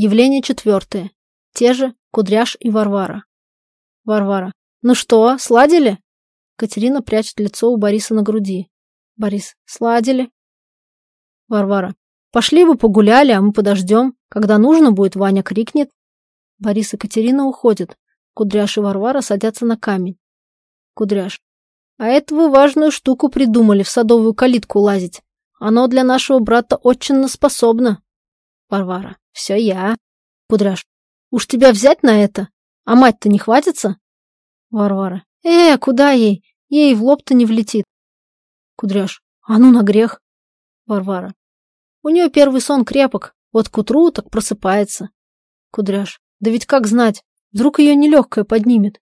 Явление четвертое. Те же Кудряш и Варвара. Варвара. Ну что, сладили? Катерина прячет лицо у Бориса на груди. Борис. Сладили. Варвара. Пошли бы погуляли, а мы подождем. Когда нужно будет, Ваня крикнет. Борис и Катерина уходят. Кудряш и Варвара садятся на камень. Кудряш. А это вы важную штуку придумали, в садовую калитку лазить. Оно для нашего брата очень способно. Варвара. Все я. Кудряш. Уж тебя взять на это? А мать-то не хватится? Варвара. Э, куда ей? Ей в лоб-то не влетит. Кудряш. А ну на грех. Варвара. У нее первый сон крепок. Вот к утру так просыпается. Кудряш. Да ведь как знать? Вдруг ее нелегкое поднимет.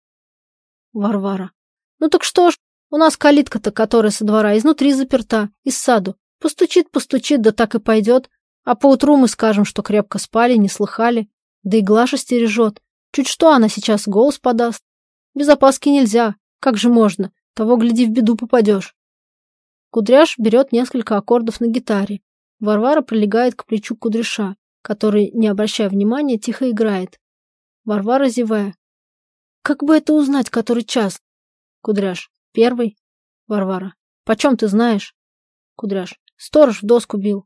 Варвара. Ну так что ж, у нас калитка-то, которая со двора, изнутри заперта, из саду. Постучит, постучит, да так и пойдет. А поутру мы скажем, что крепко спали, не слыхали. Да и Глаша стережет. Чуть что она сейчас голос подаст. Без опаски нельзя. Как же можно? Того, гляди, в беду попадешь. Кудряш берет несколько аккордов на гитаре. Варвара прилегает к плечу кудряша, который, не обращая внимания, тихо играет. Варвара зевая. Как бы это узнать, который час? Кудряш. Первый. Варвара. Почем ты знаешь? Кудряш. Сторож в доску бил.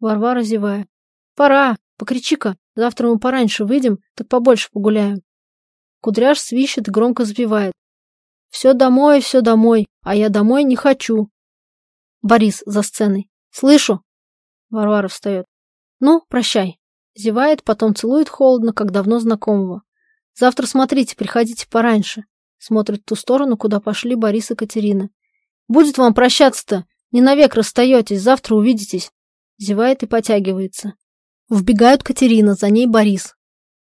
Варвара зевая. Пора. Покричи-ка. Завтра мы пораньше выйдем, так побольше погуляем. Кудряш свищет громко сбивает. Все домой, все домой, а я домой не хочу. Борис за сценой. Слышу. Варвара встает. Ну, прощай. Зевает, потом целует холодно, как давно знакомого. Завтра смотрите, приходите пораньше. Смотрит в ту сторону, куда пошли Борис и Катерина. Будет вам прощаться-то. Не навек расстаетесь, завтра увидитесь. Зевает и потягивается. Вбегают Катерина, за ней Борис.